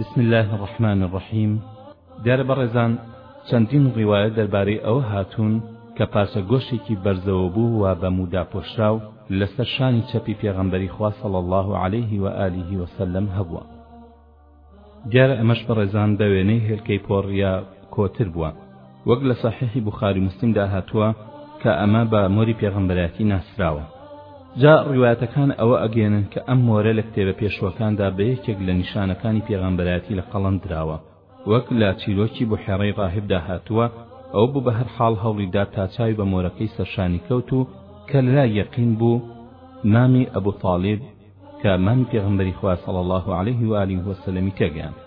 بسم اللە الرحمن الرحیم دیارە بەڕێزان چەندین ڕیوایەت دەربارەی ئەوە هاتوون کە پارچە گۆشتێکی بەرزەوە بوو و بە موو داپۆشراو لەسەر شانی چەپی پێغەمبەری خوا صلی اللە علیه و آله و سلم هەبووە دیارە ئەمەش بەڕێزان بە وێنەی هێلکەی پۆڕ یا کۆتر بووە وەک لە سەحیحی بوخاری موسلیمدا هاتووە کە ئەمە بە مۆری پێغەمبەرایەتی ناسراوە جا ڕیوایەتەکان ئەوە ئەگەێنن کە ئەم مۆرە لە کتێبە پێشوەکاندا بە یەکێک لە نیشانەکانی پێغەمبەرایەتی لە قەڵەم دراوە وەک لە چیرۆکی بحێڕەی ڕاهبدا هاتووە ئەو بوو بە هەر حاڵ هەوڵیدا تا چاوی بە مۆرەکەی سەرشانی کەوت و کە لەلا یەقین بوو مامی ئەبوو تاالب کە مامی پێغەمبەری خوا صلی اللە علیه و آله و سلم تێگەیاند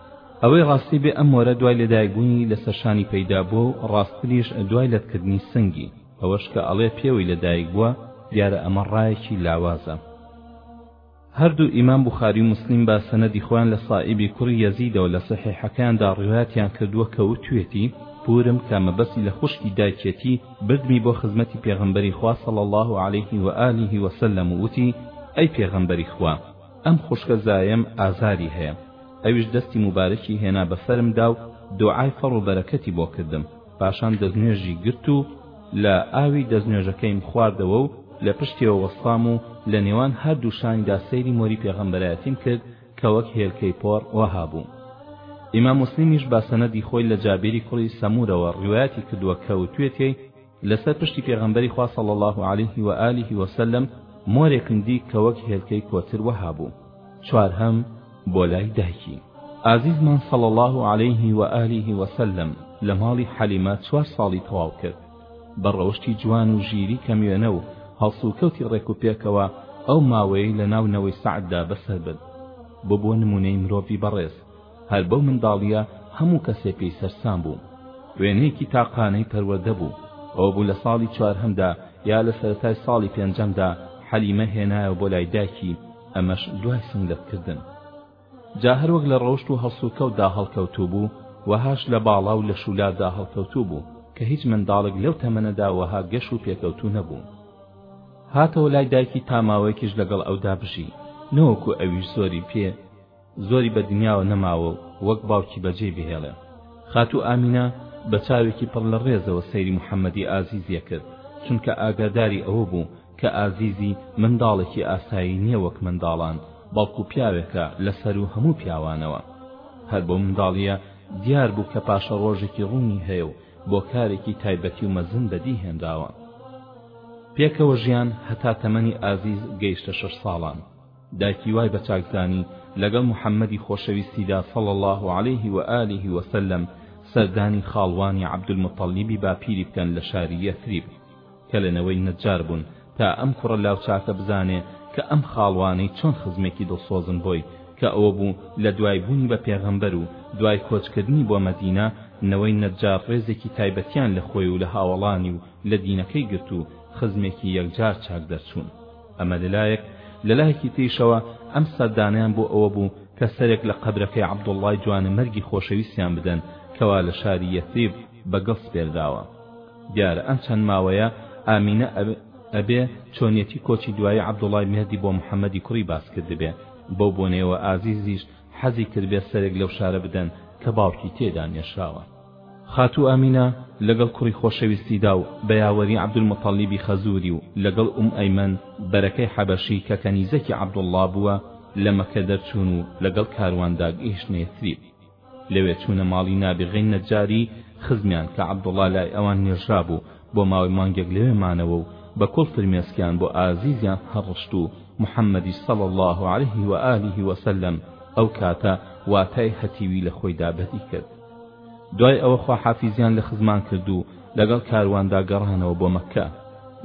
ئەوەی ڕاستی بێ ئەم مۆرە دوای لەدایکبوونی لەسەر شانی پەیدا بووە و ڕاستتریش دوای لەتکردنی سنگی ئەوەش کە ئەڵێ پێوەی لەدایک بووە دیارە ئەمە ڕایەکی لاوازە هەردوو ئیمام بوخاری و مسلیم بە سەنەدی خۆیان لە سائیبی کوڕی یەزیدەوە لە سەحیحەکەیاندا ڕیواتیان کردووە کە وتوێتی پورم کە مەبەسی لە خوشکی دایکێتی بردمی بۆ خزمەتی پێغەمبەری خوا صلی اللە علیه و آله و سلم و وتی، ئەی پێغەمبەری خوا، ئەم خوشکە زایەم ئازاری هەیە، ئەویش دەستی موبارەکی هێنا بەسەرمدا و دوعای فەڕ و بەرەکەتی بۆ کردم، پاشان دەستنوێژی گرت و لە ئاوی دەستنوێژەکەیم خواردەوە و لە پشتیەوە وەستام و لە نێوان هەردوو شانیدا سەیری مۆری پێغەمبەرایەتیم کرد، کە وەک هێلکەی پۆڕ وەها بوو ئیمام موسلیمیش بە سەنەدی خۆی لە جابیری کوڕی سەمورەوە ڕیوایەتی کردووە کە وتوێتی لەسەر پشتی پێغەمبەری خوا صلی الله علیه و آله و سلم مۆرێکم دی کە وەک هێلکەی کۆتر وەها بوو چوارهەم بۆ لای دایکی ئازیزمان صلی الله علیه و آله و سلم لە ماڵی حەلیمە چوار ساڵی تەواو کرد بە ڕەوشتی جوان و ژیری کەموێنە و هەڵسوکەوتی ڕێکوپێکەوە ئەو ماوەیەی لە ناو نەوەی سەعددا بەسەر برد ببووە نموونەی مرۆڤی بەڕێز هەر بەو منداڵییە هەموو کەسێ پێی سەرسام بوو وێنەیەکی تاقانەی پەروەردە بوو ئەوە بوو لە ساڵی چوارهەمدا یا لە سەرەتای ساڵی پێنجەمدا حەلیمە هێنایەوە بۆ لای دایکی ئەمەش دوای سنگلەتکردن جا هەر وەک لە ڕەوشت و هەڵسوکەوتدا هەڵکەوتوو بوو، وەهاش لە باڵا و لەشولاردا هەڵکەوتوو بوو، کە هیچ منداڵێک لەو تەمەنەدا وەها گەش و پێکەوتوو نەبوو. هاتەوە لای دایکی تا ماوەیەکیش لەگەڵ ئەودا بژی، نەوەکو ئەویش زۆری پێ زۆری بە دنیاوە نەماوە و وەک باوکی بەجێی بهێڵێ. خاتوو ئامینە بە چاوێکی پڕ لە ڕێزەوە سەیری محەممەدی ئازیزیە کرد، چونکە ئاگاداری ئەوە بوو، کە ئازیزی منداڵێکی ئاسایی نیە وەک منداڵان بەڵکو پیاوێکە لەسەروو هەموو پیاوانەوە هەر بەو منداڵیە دیار بوو کە پاشەڕۆژێکی ڕوونی هەیە و بۆ کارێکی تایبەتی و مەزن بەدی هێنراوە پێکەوە ژیان هەتا تەمەنی ئازیز گەیشتە شەش ساڵان دایکی وای بە چاک زانی لەگەڵ محەممەدی خۆشەویستیدا صلی الله عليه و آله وسلم سەردانی خاڵوانی عەبدولموتەڵیبی باپیری بکەن لە شاری یەثریب کە لە نەوەی نەجار بوون تا ئەم کوڕە لاوچاکە بزانێ کە ئەم خاڵوانەی چۆن خزمێکی دڵسۆزن بۆی کە ئەوە بوو لە دوای بوونی بە پێغەمبەر و دوای کۆچ کردنی بۆ مەدینە نەوەی نەجار ڕێزێکی تایبەتیان لە خۆی و لە هاوەڵانی و لە دینەکەی گرت و خزمێکی یەکجار چاک دەرچوون ئەمە لە لایەک لە لایەکی تریشەوە ئەم سەردانیان بۆ ئەوە بوو کە سەرێک لە قەبرەکەی عەبدوڵڵای جوانەمەرگی خۆشەویستیان بدەن کەوا لە شاری یەثریب بە گڵ سپێردراوە دیارە ئەم چەند ماوەیە ئامینە ئەبێ چۆنیەتی کۆچی دوایی عەبدوڵای مێردی بۆ محەمەدی کوڕی باس کردبێ بەو بۆنەیەوە ئازیزیش حەزی کردبێ سەرێک لەو شارە بدەن کە باوکی تێدا نێژراوە خاتوو ئامینە لەگەڵ کوڕی خۆشەویستیدا و بە یاوەری عەبدولموتەڵیبی خەزووری و لەگەڵ ئوم ئەیمەن بەرەکەی حەبەشی کە کەنیزەکی عەبدوڵڵا بووە لە مەکە دەرچوون و لەگەڵ کارواندا گەیشتنە یەسریب لەوێ چوونە ماڵی نابیغەی نەجاری خزمیان کە عەبدوڵڵا لای ئەوان نێژرابوو بۆ ماوەی مانگێک لەوێ مانەوە و بە کوڵ فرمێسکیان بۆ ئازیزیان هەڕشت و محەممەدی صلی اللە علیه و آله و سلم ئەو کاتە واتای هەتیوی لە خۆیدا بەدی کرد دوای ئەوە خواحافیزیان لە خزمان کرد و لەگەڵ کارواندا گەڕانەوە بۆ مەککە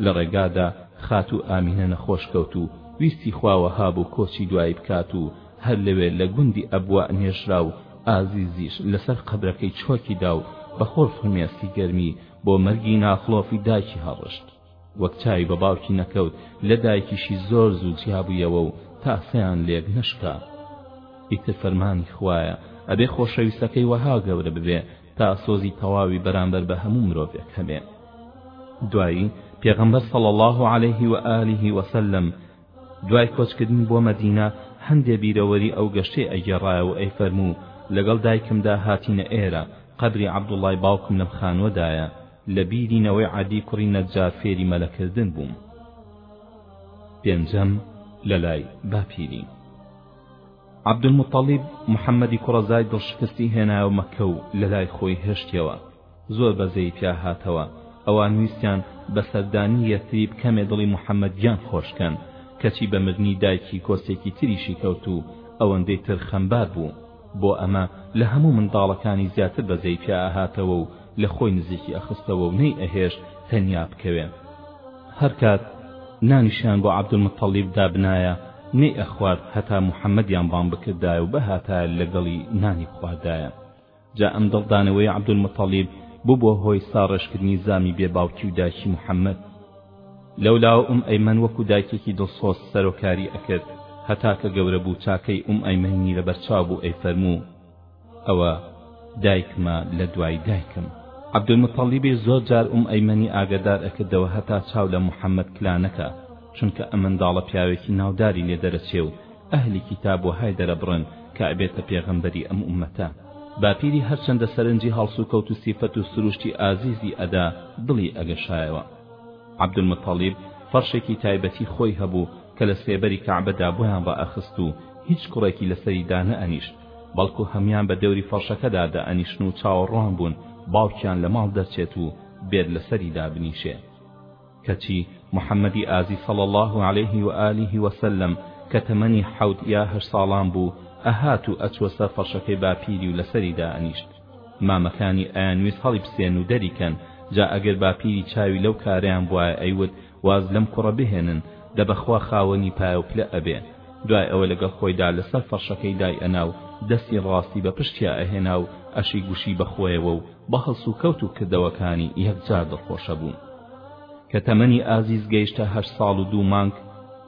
لە ڕێگادا خاتوو ئامینە نەخۆش کەوت و ویستی خواوەها بوو کۆچی دوایی بکات و هەر لەوێ لە گوندی ئەبواء نێژرا و ئازیزیش لەسەر قەبرەکەی چۆکی دا و بە خۆڵ فرمێسکی گەرمی بۆ مەرگی ناخڵۆفی دایکی هەڵڕشت. وەک چاوی بە باوکی نەکەوت، لە دایکیشی زۆر زوو جیابوویەوە و تاسەیان لێک نەشکا. ئیتر فەرمانی خوایە، ئەبێ خۆشەویستەکەی وەها گەورە ببێ تا سۆزی تەواوی بەرامبەر بە هەموو مرۆڤێک هەبێ. دوایی پێغەمبەر صلی اللە علیه و آله و سلم دوای کۆچکردن بۆ مەدینە هەندێ بیرەوەری ئەو گەشتەی ئەگێڕایەوە و ئەیفەرموو، لەگەڵ دایکمدا هاتینە ئێرە، قەبری عەبدوڵڵای باوکم لەم خانووەدایە، لە بیری نەوەی عەدی کوڕی نەجار فێری مەلەکردن بووم. پێنجەم، لەلای باپیری عەبدولموتەڵیب، محەممەدی کوڕەزای دڵشکستی هێنایەوە مەککە و لەلای خۆی هێشتیەوە. زۆر بەزەیی پیا هاتەوە ئەوان ویستیان بە سەردانی یەسریب کەمێ دڵی محەمەد گیان خۆش کەن کەچی بە مردنی دایکی کۆسێکی تری شیکەوت و ئەوەندەی تر خەمبار بوو بۆ ئەمە لە هەموو منداڵەکانی زیاتر بەزەیی پیا ئەهاتەوە و لە خۆی نزیکی ئەخستەوە و نەی ئەهێشت تەنیا بکەوێ هەرکات نانیشیان بۆ عەبدولموتەڵیب دابنایە نەی ئەخوارد هەتا محەمەدیان بانگ بکردایە و بهاتایە لەگەڵی نانی بخواردایە جا ئەم دڵدانەوەی عەبدولموتەڵیب ببووە هۆی ساڕێژکردنی زامی بێ باوکی و دایکی محەمەد. لەولاوە ئوم ئەیمەن وەکو دایکێکی دڵسۆز سەرۆکاری ئەکرد، هەتا کە گەورە بوو چاکەی ئوم ئەیمەنی لەبەرچاو بوو ئەیفەرموو، ئەوە دایکمە لە دوای دایکم. عەبدولموتەڵیبیش زۆر جار ئوم ئەیمەنی ئاگەدار ئەکردەوە هەتا چاو لە محەمەد کلا نەکا، چونکە ئەم منداڵە پیاوێکی ناوداری لێ دەرەچێ و ئەهلی کیتاب وەهای دەرەبڕن کە ئەبێتە پێغەمبەری ئەم ئوممەتە. باپیری هەرچەندە سەرنجی هەڵسوکەوت و سیفەت و سروشتی ئازیزی ئەدا دڵی ئەگەشایەوە. عەبدولموتەڵیب فەڕشێکی تایبەتی خۆی هەبوو کە لە سێبەری کەعبەدا بۆیان ڕائەخست و هیچ کوڕێکی لەسەری دانەئەنیشت بەڵکو هەموان بە دەوری فەڕشەکەدا دەئەنیشتن و چاوەڕوان بوون باوکیان لە ماڵ دەرچێت و بێت لەسەری دابنیشێ. کەچی محمدی ئازیز صلی اللە علیه و آله و سلم کە تەمەنی حەوت یا هەشت ساڵان بوو ئەهات و ئەچووە سەر فەرشەکەی باپیری و لەسەری دائەنیشت مامەکانی ئەیانویست هەڵیبسێن و دەریکەن جا ئەگەر باپیری چاوی لەو کارەیان بوایە ئەیوت واز لەم کوڕە بهێنن دە بەخوا خاوەنی پایە و پلە ئەبێ دوای ئەوە لەگەڵ خۆیدا لەسەر فەرشەکەی دایئەنا و دەستی ڕاستی بە پشتیا ئەهێنا و ئەشی گوشی بە خۆیەوە و بە هەڵسوکەوت و کردەوەکانی یەکجار دڵخۆشە بوو. کە تەمەنی ئازیز گەیشتە هەشت ساڵ و دوو مانگ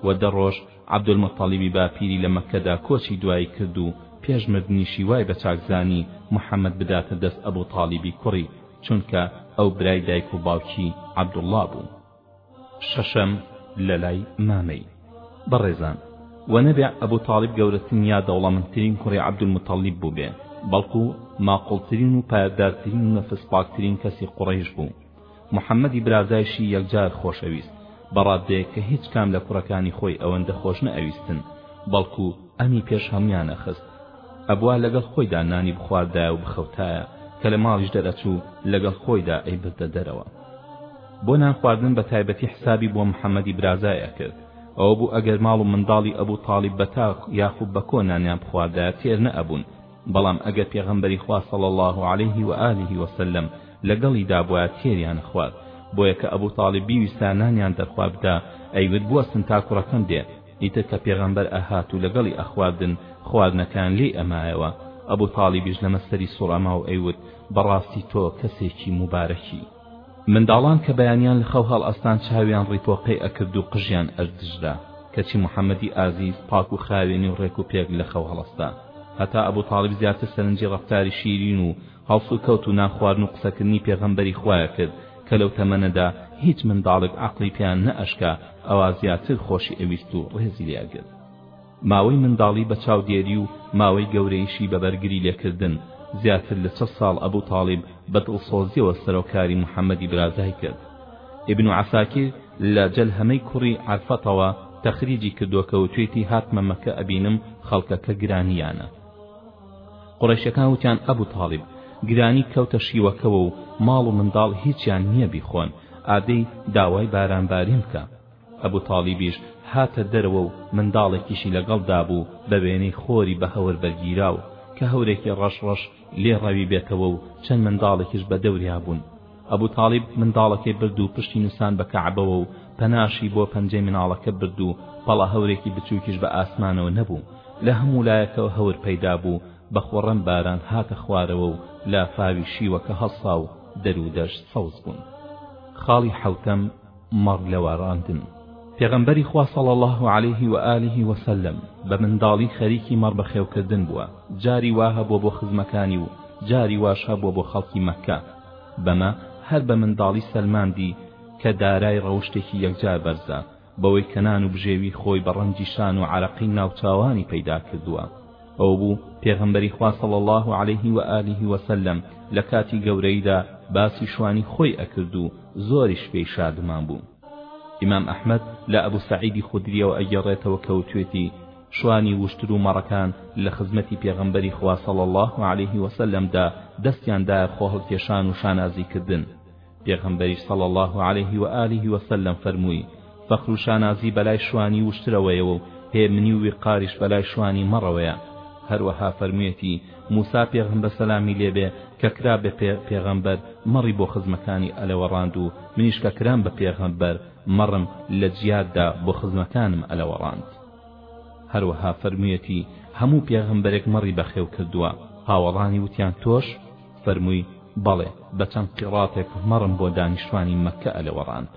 و دە ڕۆژ، عەبدولموتەڵیبی باپیری لە مەککەدا کۆچی دوایی کرد و پێش مردنیشی وای بە چاک زانی محەمەد بداتە دەست ئەبوتاڵیبی کوڕی، چونکە ئەو برای دایک و باوکی عەبدوڵڵا بوو. شەشەم، لەلای مامەی بەڕێزان و نەبێ ئەبوو تاڵیب گەورەترین یا دەوڵەمەندترین کوڕی عەبدولموتەڵیب بووبێ، بەڵکو ماقووڵترین و پایەبدارترین و نەفسپاکترین کەسی قوڕەیش بوو. محەمەدی برازایشی یەکجار خۆش ئەویست، بە ڕاددەیەک کە هیچ کام لە کوڕەکانی خۆی ئەوەندە خۆش نەئەویستن، بەڵکو ئەمی پێش هەموویان ئەخست. ئەبوا لەگەڵ خۆیدا نانی بخواردایە و بخەوتایە، کە لە ماڵیش دەرئەچوو لەگەڵ خۆیدا ئەیبردە دەرەوە. بۆ نان خواردن بە تایبەتی حسابی بۆ محەمەدی برازای ئەکرد ئەوە بوو ئەگەر ماڵ و منداڵی ئەبوو تاڵیب بە تاغ یاخو بە کۆ نانیان بخواردایە تێر نەئەبوون بەڵام ئەگەر پێغەمبەری خوا صلی اللە علیه و آله و سلم لەگەڵی دابوایە تێریان ئەخوارد بۆیە کە ئەبوو تاڵیب بیویستا نانیان دەرخوابدا ئەیوت بوەستن تا کوڕەکەم دێ ئیتر کە پێغەمبەر ئەهات و لەگەڵی ئەخواردن خواردنەکان لێی ئەمایەوە ئەبوو تاڵیبیش لەمە سەری سوڕ ئەما و ئەیوت بەڕاستی تۆ کەسێکی موبارەکی منداڵان کە بەیانیان لە خەو هەڵئەستان چاویان ڕیپۆقەی ئەکرد و قژیان ئەدژرا کەچی محەمەدی ئازیز پاک و خاوێنی و ڕێک و پێک لە خەو هەڵەستا هەتا ئەبو تاڵیب زیاتر سەرنجی ڕەفتاری شیرین و هەڵسوکەوت و نان خواردن و قسەکردنی پێغەمبەری خوایە کرد کە لەو تەمەنەدا هیچ منداڵێک عەقڵی پێیان نەئەشکا ئەوا زیاتر خۆشی ئەویست و ڕێزی لێ ئەگرت ماوەی منداڵی بە چاودێری و ماوەی گەورەیشی بە بەرگری لێکردن، زیاتر لە چەل ساڵ ئەبو تاڵیب بە دڵسۆزیەوە سەرۆکاری محمدی برازای کرد. ئیبن عەساکیر لە جەلهەمەی کوڕی عەرفەتەوە تەخریجی کردووە کە وتوێتی هاتمە مەکە ئەبینم خەڵکەکە گرانییانە. قوڕەیشەکان وتیان ئەبو تاڵیب گرانی کەوتە شیوەکەوە و ماڵ و منداڵ هیچیان نییە بیخۆن، ئادەی داوای بارانبارین بکە. ئەبو تالیبیش هاتە دەرەوە و منداڵێکیشی لەگەڵ دا بوو بە وێنەی خۆری بە هەور بەرگیراو کە هەورێکی ڕەش ڕەش لێ ڕەوی بێتەوە و چەند منداڵێکیش بە دەوریا بوون ئەبو تالیب منداڵەکەی برد و پشتی نووسان بە کەعبەوە و پەناشی بۆ پەنجەی مناڵەکە برد و پەڵە هەورێکی بچووکیش بە ئاسمانەوە نەبوو لە هەموو لایەکەوە هەور پەیدا بوو بە خۆڕەم باران هاتە خوارەوە و لافاوی شیوەکە هەڵسا و دەر و دەشت سەوز بوون خاڵی حەوتەم مەڕ لە واراندن پێغەمبەری خوا صلی الله علیه و آله و سلم بە منداڵی خەریکی مەڕ بەخێوکردن بووە جاری وا هەبووە بۆ خزمەکانی و جاری واش هەبووە بۆ خەڵکی مەککە بەمە هەر بە منداڵی سەلماندی کە دارای ڕەوشتێکی یەکجار بەرزە بەوەی کە نان و بژێوی خۆی بە ڕەنجی شان و عەرەقی ناوچاوانی پەیدا کردووە ئەوبوو پێغەمبەری خوا صلی اللە علیه و آله و سلم لە کاتی گەورەیدا باسی شوانی خۆی ئەکرد و زۆریش پێی شادمان بوو ئیمام ئەحمەد لە ئەبو سەعیدی خودریەوە ئەگەڕێتەوە کە وتوێتی شوانی وشتر و مەڕەکان لە خزمەتی پێغەمبەری خوا صلی اللە علیه و سلمدا دەستیان دایە خۆهەڵکێشان و شانازی کردن پێغەمبەریش صلی اللە علیه و آله و سلم فەرمووی، فەخر و شانازی بەلای شوانی وشترەوەیەوە و هێمنی و ویقاریش بەلای شوانی مەڕەوەیە، هەروەها فەرموویەتی، موسا پێغەمبەر سەلامی لێ بێ کە کرا بە پێغەمبەر مەڕی بۆ خزمەکانی ئەلەوەڕاند و منیش کە کرام بە پێغەمبەر مەڕم لە جیاددا بۆ خزمەکانم ئەلەوەڕاند. هەروەها فەرموویەتی، هەموو پێغەمبەرێک مەڕی بەخێو کردووە، هاوەڵانی وتیان تۆش؟ فەرمووی، بەڵێ، بە چەند قیڕاتێک مەڕم بۆ دانیشتوانی مەککە ئەلەوەڕاند.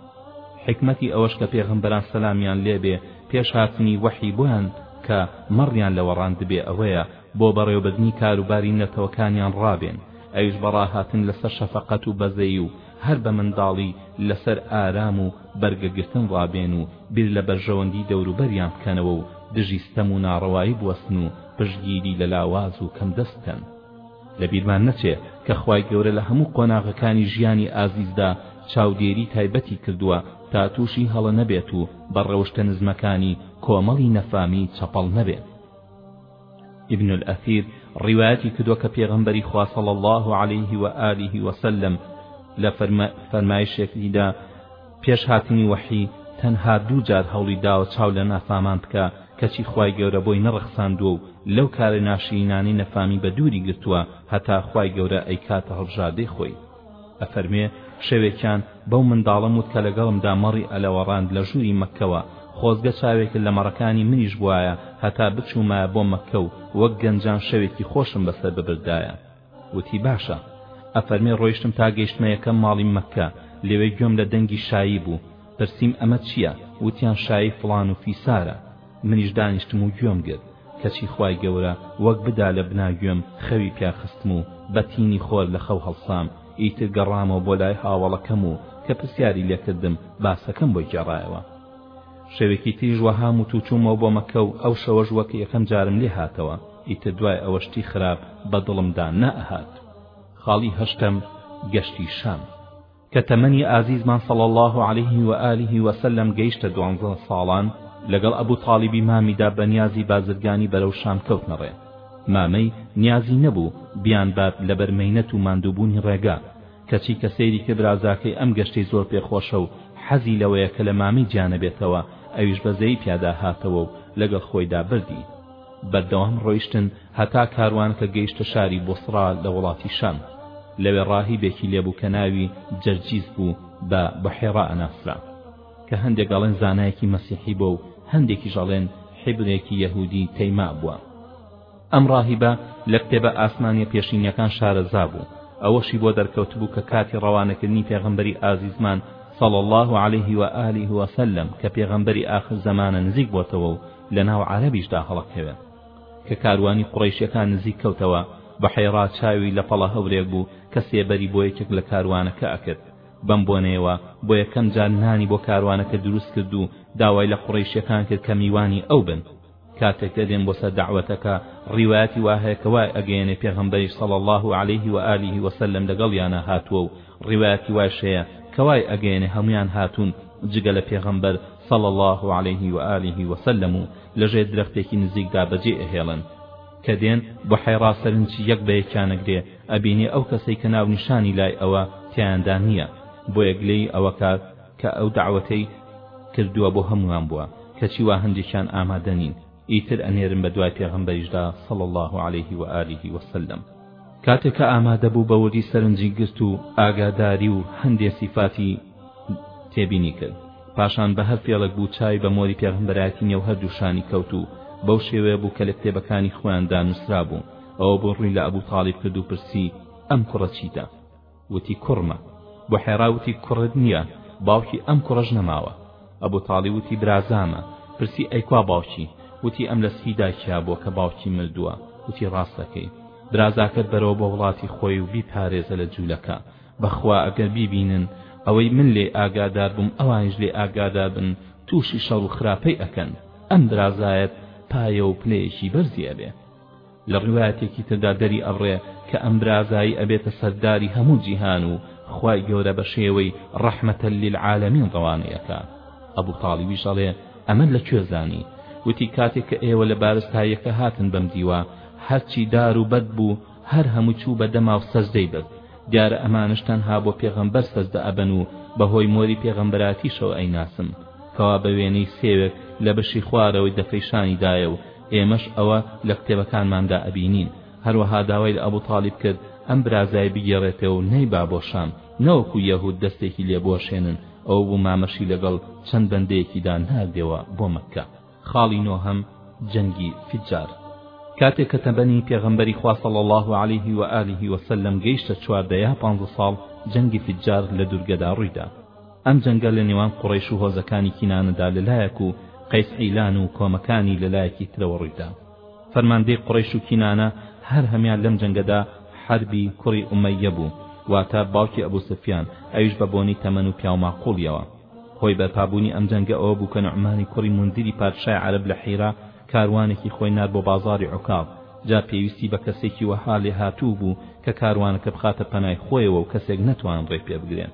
حیکمەتی ئەوەش کە پێغەمبەران سەلامیان لێ بێ پێش هاتنی وەحی بۆیان کە مەڕیان لەوەڕاندبێ ئەوەیە بۆ بەڕێوەبردنی کاروباری نەتەوەکانیان ڕابێن، ئەویش بە ڕاهاتن لەسەر شەفەقەت و بەزەیی و هەر بە منداڵی لەسەر ئارام و بەرگەگرتن ڕابێن و بیر لە بەرژەوەندی دەوروبەریان بکەنەوە و دژی ستەم و ناڕەوایی بوەستن و پشتگیری لە لاواز و کەمدەست بکەن. لەبیرمان نەچێ کە خوای گەورە لە هەموو قۆناغەکانی ژیانی ئازیزدا چاودێری تایبەتی کردووە تا تووشی هەڵە نەبێت و بە ڕەوشتە نزمەکانی کۆمەڵی نەفامی چەپەڵ نەبێت ابن الأثير ڕیوایەتی کردووە کە پێغەمبەری خوا صلی الله عليه و آله وسلم لە فەرمایشێکیدا پێش هاتنی وەحی تەنها دوو جار هەوڵی داوە چاو لە نافامان بکا کەچی خوای گەورە بۆی نەڕەخساندووە و لەو کارە ناشرینانەی نەفامی بە دووری گرتووە هەتا خوای گەورە ئەیکاتە هەڵبژاردەی خۆی ئەفەرموێ شەوێکیان بەو منداڵەم وت کە لەگەڵمدا مەڕی ئەلەوەڕاند لە ژووری مەککەوە خۆزگە چاوێکت لە مەڕەکانی منیش بوایە هەتا بچوومایە بۆ مەککە و وەک گەنجان شەوێکی خۆشم بەسەر ببردایە وتی باشە ئەفەرمێ ڕۆیشتم تا گەیشتمە یەکەم ماڵی مەککە لەوێ گوێم لە دەنگی شایی بوو پرسیم ئەمە چییە وتیان شایی فڵان و فیسارە منیش دانیشتم و گوێم گرت کەچی خوای گەورە وەک بدا لە بنا گوێم خەوی پیا خستم و بە تینی خۆر لە خەو هەڵسام ئیتر گەڕامەوە بۆ لای هاوەڵەکەم و کە پرسیاری لێکردم باسەکەم بۆی گێڕایەوە شەوێکی تریش وەهام و توچوومەوە بۆ مەکە و ئەو شەوەش وەک یەکەم جارم لێ هاتەوە ئیتر دوای ئەوە شتی خراپ بە دڵمدا نەئەهات. خاڵی هەشتەم، گەشتی شام. کە تەمەنی ئازیزمان صلی اللە علیه و آله و سلم گەیشتە دوانزە ساڵان، لەگەڵ ئەبو تاڵیبی مامیدا بە نیازی بازرگانی بەرەو شام کەوتنە ڕێ. مامەی نیازی نەبوو بیانبات لەبەر مەینەت و ماندووبوونی ڕێگا، کەچی کە سەیری کرد برازاکەی ئەم گەشتەی زۆر پێ خۆشە و حەزی لەوەیە کە لە مامی جیا نەبێتەوە، ئەویش بەزەیی پیادا هاتەوە و لەگەڵ خۆیدا بردی. بەردەوام ڕۆیشتن هەتا کاروانەکە گەیشتە شاری بوسڕا لە وڵاتی شام لەوێ ڕاهیبێکی لێبوو کە ناوی جەرجیس بوو بە بحێڕا ئەناسرا کە هەندێک ئەڵێن زانایەکی مەسیحی بوو و هەندێکیش ئەڵێن حیبرێکی یەهودی تەیما بووە ئەم ڕاهیبە لە کتێبە ئاسمانیە پێشینیەکان شارەزا بوو ئەوەشی بۆ دەرکەوتبوو کە کاتی ڕەوانەکردنی پێغەمبەری ئازیزمان صلى الله عليه وآله وسلم کە پێغەمبەری ئاخر زەمانە نزیک بۆتەوە و لەناو عەرەبیشدا هەڵەکەوێ کە کاروانی قوڕەیشەکان نزیک کەوتەوە بەحیرا چاوی لە پەڵە هەورێک بوو کە سێبەری بۆ یەکێک لە کاروانەکە ئەکرد بەم بۆنەیەوە بۆ یەکەم جار نانی بۆ کاروانەکە دروست کرد و داوای لە قوڕەیشەکان کرد کە میوانی ئەو بن کاتێک ئەدێن بۆ سەر دەعوەتەکە ڕیوایەتی واهەیە کە وای ئەگەیەنێ پێغەمبەریش صلی الله علیه و آله وسلم لەگەڵیانا هاتووە و ڕیوایەتی وایش هەیە کە وای ئەگەیەنێ هەموویان هاتوون جگە لە پێغەمبەر صلی اللە علیه و آله و سلم و لە ژێر درەختێکی نزیکدا بەجێ ئەهێڵن کە دێن بحیرا سەرنجی یەک بە یەکیان ئەگرێ ئەبینێ ئەو کەسەی کە ناونیشانی لای ئەوە تیایاندا نییە بۆیە گلەیی ئەوە کات کە ئەو دەعوەتەی کردووە بۆ هەمووان بووە کەچی وا هەندێکیان ئامادە نین ئیتر ئەنێرن بە دوای پێغەمبەریشدا صلی اللە علیه و آله و سلم کاتێک کە ئامادە بوو بە وردی سەرنجی گرت و ئاگاداری و هەندێ سیفاتی تێبینی کرد پاشان بە هەر فێڵێک بوو چاوی بە مۆری پێغەمبەرایەتی نێو هەردوو شانی کەوت و بەو شێوەیە بوو کە لە کتێبەکانی خۆیاندا نووسرا بوو ئەوە بۆ ڕووی لە ئەبوو تاڵیب کرد و پرسی ئەم کوڕە چیتە وتی کوڕمە بۆ حێرا وتی کوڕت نییە باوکی ئەم کوڕەش نەماوە ئەبوو تاڵی وتی برازامە پرسی ئەیکوا باوکی وتی ئەم لە سپی داکیا بووە کە باوکی مردووە وتی ڕاستەکەی برازاکەت بەرەوە بۆ وڵاتی خۆی و بیپارێزە لە جوولەکە بەخوا ئەگەر بیبینن ئەوەی من لێی ئاگادار بووم ئەوانیش لێی ئاگادار بن تووشی شەڕ و خراپەی ئەکەن ئەم درازایەت پایە و پلەیەکی بەرزی ئەبێ لە ڕوایەتێکی تردا دەری ئەبڕێ کە ئەم برازایی ئەبێتە سەرداری هەموو جیهان و خوای گەورە بە شێوەی ڕەحمەتە للعالمین ڕەوانەیەکە ئەبو تاڵیبیش ئەڵێ ئەمە لە کوێ زانی وتی کاتێک کە ئێوە لە بارستایەکە هاتن بەم دیوە هەرچی دار و بەرد بوو هەر هەموو چوو بە دەما و سەجدەی برد دیارە ئەمانەش تەنها بۆ پێغەمبەر سەجدە ئەبەن و بەهۆی مۆری پێغەمبەراتیشەوە ئەیناسن کەوا بە وێنەی سێوێک لە بەشی خوارەوەی دەفەی شانی دایە و ئێمەش ئەوە لە کتێبەکانماندا ئەبینین هەروەها داوای لە ئەبو تالیب کرد ئەم برازای بگێڕێتێ و نەیبا بۆ شام نەوەکو یەهود دەستێکی لێ بوەشێنن ئەو بوو مامەشی لەگەڵ چەند بەندەیەکیدا ناردێەوە بۆ مەککە خاڵی نۆهەم، جەنگی فیجار، کاتێک کە تەمەنی پێغەمبەری خوا صلی اللە علیه و آله و سلم گەیشتە چواردە یا پانزە ساڵ جەنگی فیجار لە دوورگەدا ڕوویدا ئەم جەنگە لە نێوان قوڕەیش و هۆزەکانی کینانەدا لە لایەک و قەیس عیلان و کۆمەکانی لە لایەکی ترەوە ڕوویدا فەرماندەی قوڕەیش و کینانە هەر هەمیان لەم جەنگەدا حربی کوڕی ئومەیە بوو واتە باوکی ئەبو سفیان ئەویش بە بۆنی تەمەن و پیاو ماقوڵیەوە هۆی بەرپابوونی ئەم جەنگە ئەوە بوو کە نوعمانی کوڕی مونزیری پادشای عەرەب لە حیرە کاروانێکی خۆی نارد بۆ بازاڕی عوکاظ جا پێویستی بە کەسێکی وەها لێهاتوو بوو کە کاروانەکە بخاتە پەنای خۆیەوە و کەسێک نەتوان ڕێ پێ بگرێن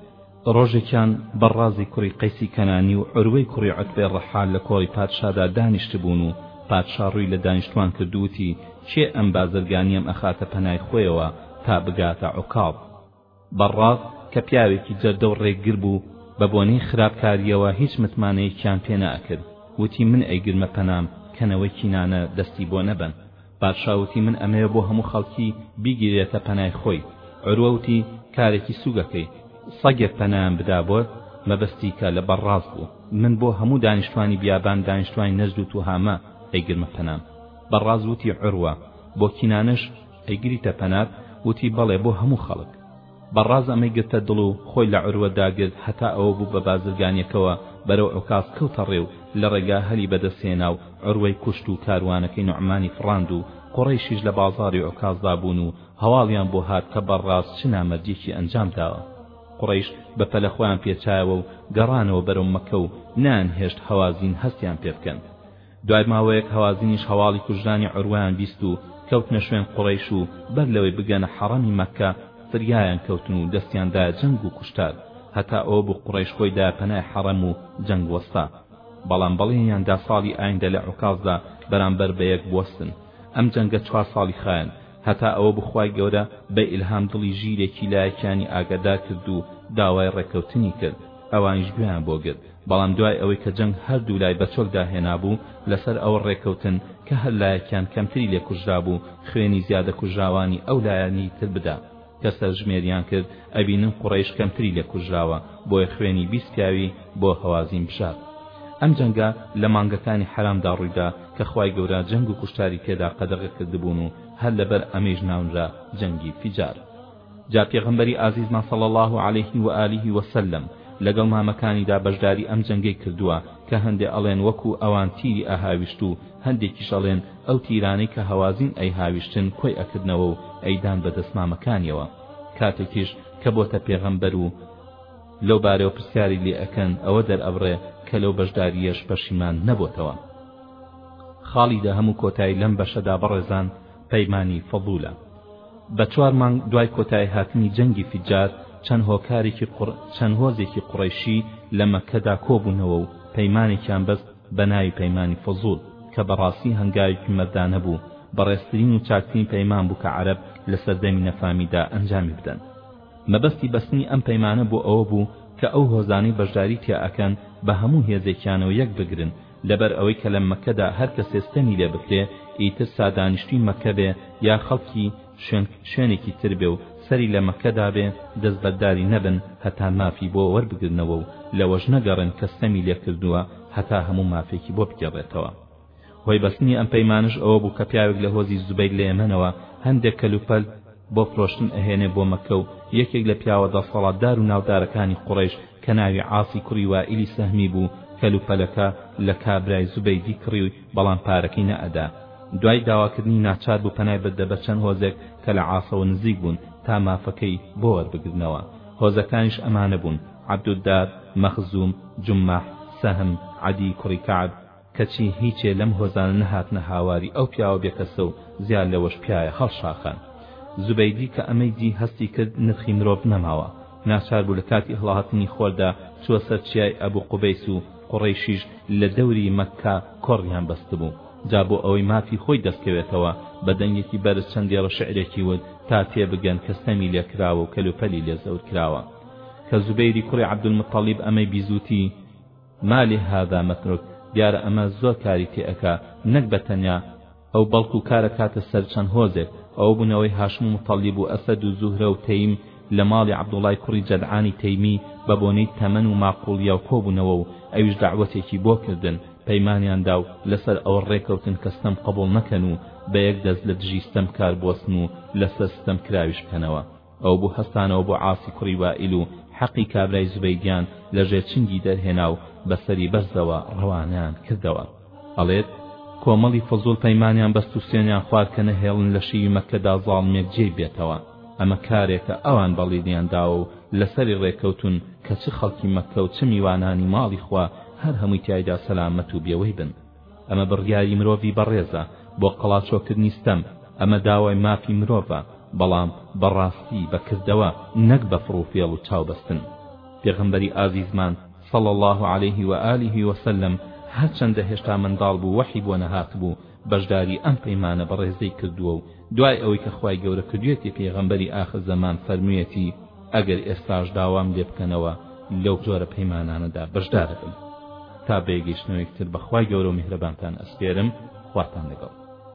ڕۆژێکیان بەڕازی کوڕی قەیسی کەنانی و عوروەی کوڕی عوتبەی ڕەحال لە کۆڕی پادشادا دانیشتبوون و پادشا ڕووی لە دانیشتوان کرد و وتی کێ ئەم بازرگانیەم ئەخاتە پەنای خۆیەوە تا بگاتە عوکاظ بەڕاست کە پیاوێکی جەردە و ڕێکگر بوو بە بۆنەی خراپکارییەوە هیچ متمانەیەکیان پێ نەئەکرد وتی من ئەیگرمە پەنام کە نەوەی کینانە دەستی بۆ نەبەن پادشا وتی من ئەمەوێ بۆ هەموو خەڵکی بیگیرێتە پەنای خۆی عروە وتی کارێکی سووک ئەکەی سەگێک پەنایان بدا بۆت مەبەستی کە لە بەڕاست بوو من بۆ هەموو دانیشتوانی بیابان دانیشتوانی نەجد و توهامە ئەیگرمە پەنام بەڕاست وتی عروە بۆ کینانەش ئەیگریتە پەنات؟ وتی، بەڵێ بۆ هەموو خەڵک. بە ڕاز ئەمەی گرتە دڵ و خۆی لە عروە داگرت هەتا ئەوە بوو بە بازرگانیەکەوە بەرەو عوکاز کەوتە ڕێ و لە ڕێگا هەلی بەدەست هێنا و عروەی کوشت و کاروانەکەی نوعمانی فڕاند و قوڕەیشیش لە بازاڕی عوکازدا بوون و هەواڵیان بۆ هات کە بە ڕاز چ نامەردیەکی ئەنجام داوە. قوڕەیش بە پەلە خۆیان پێچایەوە و گەڕانەوە بەرەو مەکە و نەیانهێشت هەوازین هەستیان پێ بکەن. دوای ماوەیەک هەوازنیش هەواڵی کوژرانی عوروەیان بیست و کەوتنە شوێن قوڕەیش و بەر لەوەی بگەنە حەڕەمی مەککە فریایان کەوتن و دەستیان دایە جەنگ و کوشتار هەتا ئەوە بوو قوڕەیش خۆی دایە پەنای حەڕەم و جەنگ وەستا بەڵام بەڵێنیان دا ساڵی ئایندە لە عوکازدا بەرامبەر بە یەک بوەستن ئەم جەنگە چوار ساڵی خایاند هەتا ئەوە بوو خوای گەورە بە ئیلهام دڵی ژیرێکی لایەکیانی ئاگادار کرد و داوای ڕێکەوتنی کرد ئەوانیش گوێیان بۆ گرت بەڵام دوای ئەوەی کە جەنگ هەردوو لای بە چۆک داهێنابوو لەسەر ئەوە ڕێککەوتن کە هەر لایەکیان کەمتری لێ کوژرابوو خوێنی زیادە کوژراوانی ئەو لایەنەی تر بدا کە سەرژمێریان کرد ئەبینن قوڕەیش کەمتری لێ کوژراوە بۆیە خوێنی بیست پیاوی بۆ هەوازین بژارد ئەم جەنگە لە مانگەکانی حەرامدا ڕوویدا کە خوای گەورە جەنگ و کوشتاری تێدا قەدەغە کردبوون و هەر لەبەر ئەمەیش ناونرا جەنگی فیجار جا پێغەمبەری ئازیزمان صلی اللە علیه و آله و سلم لەگەڵ مامەکانیدا بەشداری ئەم جەنگەی کردووە کە هەندێ ئەڵێن وەکو ئەوان تیری ئەهاویشت و هەندێکیش ئەڵێن ئەو تیرانەی کە هەوازین ئەیهاویشتن کۆی ئەکردنەوە و ئەیدان بە دەست مامەکانیەوە کاتێکیش کە بۆتە پێغەمبەر و لەو بارەوە پرسیاری لێ ئەکەن ئەوە دەرئەبڕێ کە لەو بەشداریەش پەشیمان نەبۆتەوە خاڵی دەهەم و کۆتایی لەم بەشەدا بەڕێزان پەیمانی فەضولە بە چوار مانگ دوای کۆتای هاتنی جەنگی فیجار چەند هۆکارێکی قوڕ چەند هۆزێکی قوڕەیشی لە مەککەدا کۆبوونەوە و پەیمانێکیان بەست بە ناوی پەیمانی فەزول کە بەڕاستی هەنگاوێکی مەردانە بوو بەڕێزترین و چاکترین پەیمان بوو کە عەرەب لە سەردەمی نەفامیدا ئەنجامی بدەن مەبەستی بەستنی ئەم پەیمانە بۆ ئەوە بوو کە ئەو هۆزانەی بەشداری تیا ئەکەن بە هەموو هێزێکیانەوە یەک بگرن لەبەر ئەوەی کە لە مەککەدا هەر کەسێ ستەمی لێ بکرێ ئیتر سادانیشتووی مەککە بێ یا خەڵکی شوێن شوێنێکی تر بێ و سەری لە مەککەدا بێ دەستبەرداری نەبن هەتا مافی بۆ وەربگرنەوە و لەوەش نەگەڕێن کە ستەمی لێ کردووە هەتا هەموو مافێکی بۆ بگێڕێتەوە هۆی بەستنی ئەم پەیمانەش ئەوە بوو کە پیاوێک لە هۆزی زوبەیر لە یەمەنەوە هەندێک کەلوپەل بۆ فرۆشتن ئەهێنێ بۆ مەککە و یەکێک لە پیاوە دەسەڵاتدار و ناودارەکانی قوڕەیش کە ناوی عاسی کوڕی وائیلی سەهمی بوو کەلوپەلەکە لە کابرای زوبەیدی کڕی بەڵام پارەکەی نەئەدا دوای داواکردنی ناچار بوو پەنای بردە بەر چەند هۆزێک کە لە عاسەوە نزیک بوون تا مافەکەی بۆ وەربگرنەوە هۆزەکانیش ئەمانە بوون عەبدودار مەخزوم جمەح سەهم عەدی کوڕی کەعب کەچی هیچێ لەم هۆزانە نەهاتنە هاواری ئەو پیاوە بێکەسە و زیاد لەوەش پیاە هەڵشاخان. زوبەیدی کە ئەمەی دی هەستی کرد نرخی مرۆڤ نەماوە، ناچار بوو لە کاتی هەڵاتنی خۆردا چووە سەر چیای ئەبو قوبەیس و قوڕەیشیش لە دەوری مەککە کۆڕیان بەستبوو. جا بۆ ئەوەی مافی خۆی دەستکەوێتەوە بە دەنگێکی بەرز چەند دێڕە شیعرێکی وت تا تێبگەن کە ستەمی لێ کراوە و کەلوپەلی لێ زەوت کراوە. کە زوبەیری کوڕی عەبدولموتەڵیب ئەمەی بیزووتی، ما لهذا مترک، دیارە ئەمە زۆر کاری تێ ئەکا، نەک بە تەنیا ئەو بەڵکو کار ئەکاتە سەر چەند هۆزێک، ئەوە بوونەوەی هاشم و متەڵیب و ئەسەد و زوهرە و تەیم لە ماڵی عەبدوڵای کوڕی جەدعانی تەیمی بە بۆنەی تەمەن و ماقوڵییەوە کۆ بوونەوە و ئەویش دەعوەتێکی بۆ کردن پەیمانیان دا و لە سەر ئەوە ڕێ کەوتن کە ستەم قەبووڵ نەکەن و بە یەک دەست لە دژی ستەمکار بوەستن و لە سەر ستەمکراویش بکەنەوە. ئەو بۆ هەستانەوە بۆ عاسی کوڕی وائیل و حەقی کابرای زوبەیدیان لە ژێر چنگی دەرهێنا و بە سەری بەرزەوە ڕەوانەیان کردەوە ئەڵێت کۆمەڵی فزوڵ پەیمانیان بەست و سوێنیان خوار کە نەهێڵن لە شیوی مەککەدا زاڵمێک جێی بێتەوە ئەمە کارێکە ئەوان بەڵینیان داوە و لەسەری ڕێکەوتون کە چ خەڵکی مەککە و چ میوانانی ماڵی خوا هەر هەمووی تیایدا سەلامەت و بێوەی بن ئەمە بڕیاری مرۆڤی بەڕێزە بۆ قەڵاچۆکردنی ستەم، ئەمە داوای مافی مرۆڤە، بەڵام بە ڕاستی بە کردەوە نەک بە فڕوفێڵ و چاو بەستن. پێغەمبەری ئازیزمان، صلی اللە علیه و آله و سلم، هەرچەندە هێشتا منداڵ بوو وەحی بۆ نەهاتبوو، بەشداری ئەم پەیمانە بەڕێزەی کردووە و دوای ئەوەی کە خوای گەورە کردویەتی پێغەمبەری ئاخر زەمان فەرمویەتی ئەگەر ئێستاش داوام لێ بکەنەوە لەو جۆرە پەیمانانەدا بەشدارەبم تا بەیەگەیشتنەوەیەکتر بەخوای گەورەو میهرەبانتان ئەسپێرم خواتان لەگەڵ